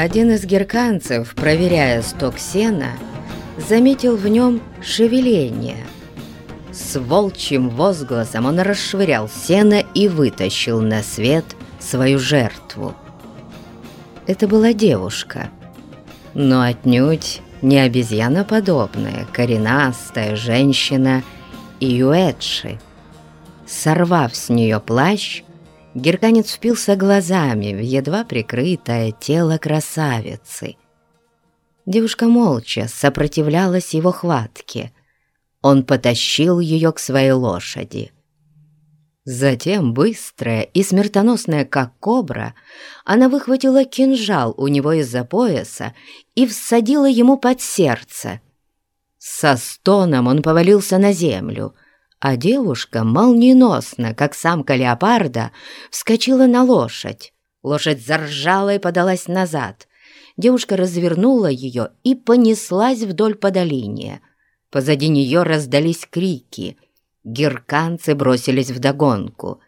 Один из герканцев, проверяя сток сена, заметил в нем шевеление. С волчьим возгласом он расшвырял сено и вытащил на свет свою жертву. Это была девушка, но отнюдь не обезьяноподобная, коренастая женщина Иуэдши. Сорвав с нее плащ, Герканец впился глазами в едва прикрытое тело красавицы. Девушка молча сопротивлялась его хватке. Он потащил ее к своей лошади. Затем, быстрая и смертоносная, как кобра, она выхватила кинжал у него из-за пояса и всадила ему под сердце. Со стоном он повалился на землю, а девушка молниеносно, как самка леопарда, вскочила на лошадь. Лошадь заржала и подалась назад. Девушка развернула ее и понеслась вдоль по долине. Позади нее раздались крики. Герканцы бросились вдогонку.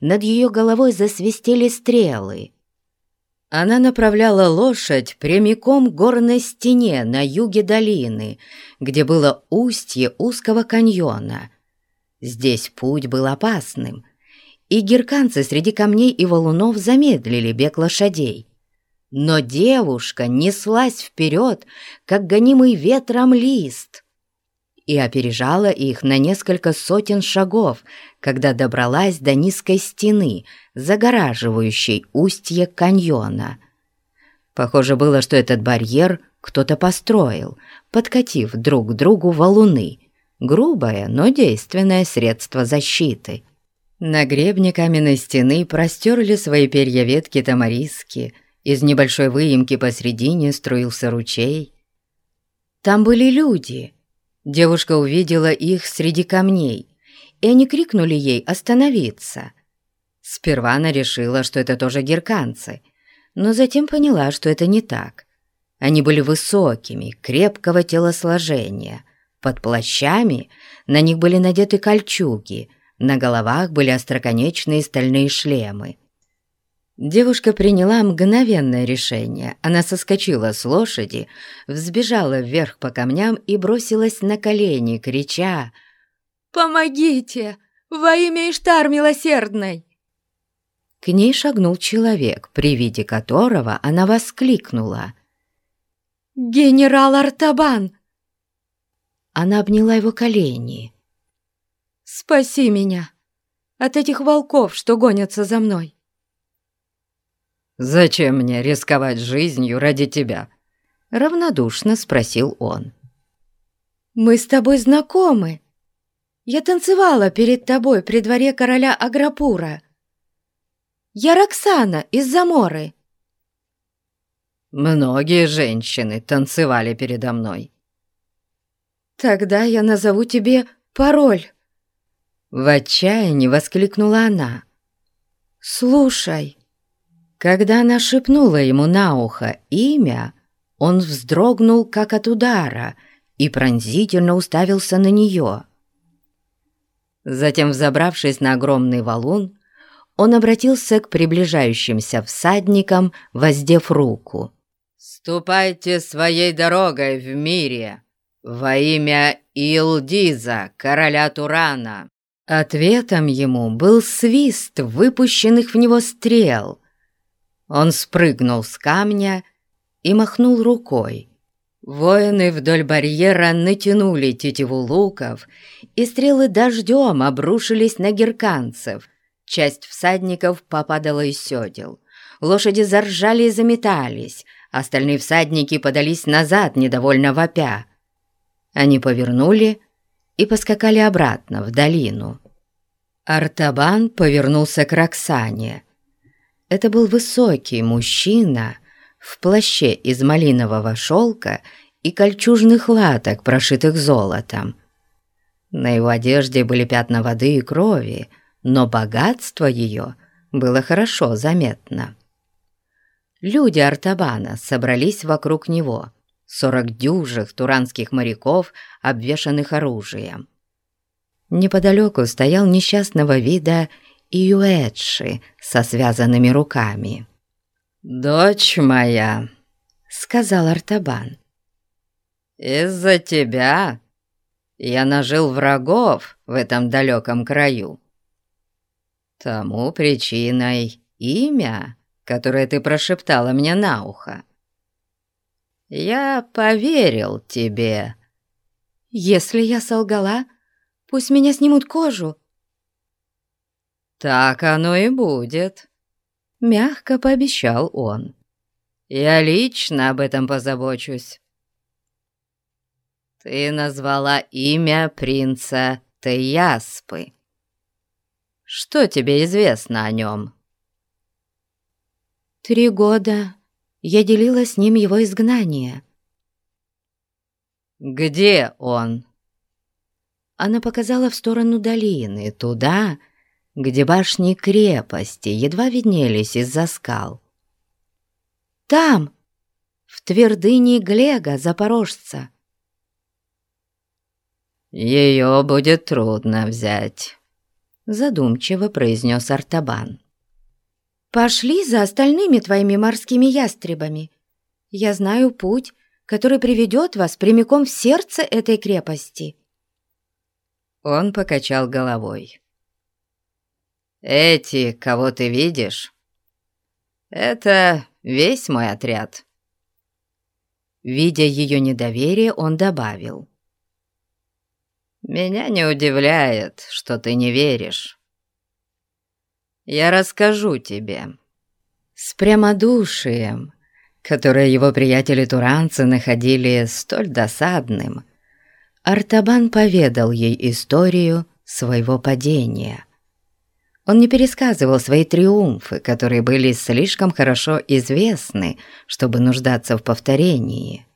Над ее головой засвистели стрелы. Она направляла лошадь прямиком к горной стене на юге долины, где было устье узкого каньона. Здесь путь был опасным, и герканцы среди камней и валунов замедлили бег лошадей. Но девушка неслась вперед, как гонимый ветром лист, и опережала их на несколько сотен шагов, когда добралась до низкой стены, загораживающей устье каньона. Похоже было, что этот барьер кто-то построил, подкатив друг к другу валуны, грубое, но действенное средство защиты. На гребне каменной стены простерли свои перья ветки тамариски, из небольшой выемки посредине струился ручей. Там были люди. Девушка увидела их среди камней, и они крикнули ей остановиться. Сперва она решила, что это тоже герканцы, но затем поняла, что это не так. Они были высокими, крепкого телосложения — под плащами на них были надеты кольчуги, на головах были остроконечные стальные шлемы. Девушка приняла мгновенное решение. Она соскочила с лошади, взбежала вверх по камням и бросилась на колени, крича «Помогите! Во имя Иштар милосердной!» К ней шагнул человек, при виде которого она воскликнула. «Генерал Артабан! Она обняла его колени. «Спаси меня от этих волков, что гонятся за мной!» «Зачем мне рисковать жизнью ради тебя?» Равнодушно спросил он. «Мы с тобой знакомы. Я танцевала перед тобой при дворе короля Аграпура. Я Роксана из Заморы». «Многие женщины танцевали передо мной. «Тогда я назову тебе пароль!» В отчаянии воскликнула она. «Слушай!» Когда она шепнула ему на ухо имя, он вздрогнул, как от удара, и пронзительно уставился на нее. Затем, взобравшись на огромный валун, он обратился к приближающимся всадникам, воздев руку. «Ступайте своей дорогой в мире!» «Во имя Илдиза, короля Турана!» Ответом ему был свист выпущенных в него стрел. Он спрыгнул с камня и махнул рукой. Воины вдоль барьера натянули тетиву луков, и стрелы дождем обрушились на герканцев. Часть всадников попадала из седел. Лошади заржали и заметались, остальные всадники подались назад, недовольно вопя. Они повернули и поскакали обратно, в долину. Артабан повернулся к Роксане. Это был высокий мужчина в плаще из малинового шелка и кольчужных латок, прошитых золотом. На его одежде были пятна воды и крови, но богатство ее было хорошо заметно. Люди Артабана собрались вокруг него — сорок дюжих туранских моряков, обвешанных оружием. Неподалеку стоял несчастного вида Иуэдши со связанными руками. «Дочь моя», сказал Артабан. «Из-за тебя я нажил врагов в этом далеком краю. Тому причиной имя, которое ты прошептала мне на ухо. Я поверил тебе». «Если я солгала, пусть меня снимут кожу». «Так оно и будет», — мягко пообещал он. «Я лично об этом позабочусь». «Ты назвала имя принца Теяспы. Что тебе известно о нем?» «Три года я делила с ним его изгнание». «Где он?» Она показала в сторону долины, туда, где башни крепости едва виднелись из-за скал. «Там, в твердыне Глега, запорожца». «Ее будет трудно взять», — задумчиво произнес Артабан. «Пошли за остальными твоими морскими ястребами. Я знаю путь, который приведет вас прямиком в сердце этой крепости». Он покачал головой. «Эти, кого ты видишь, это весь мой отряд». Видя ее недоверие, он добавил. Меня не удивляет, что ты не веришь. Я расскажу тебе. С прямодушием, которое его приятели-туранцы находили столь досадным, Артабан поведал ей историю своего падения. Он не пересказывал свои триумфы, которые были слишком хорошо известны, чтобы нуждаться в повторении.